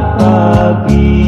pagi.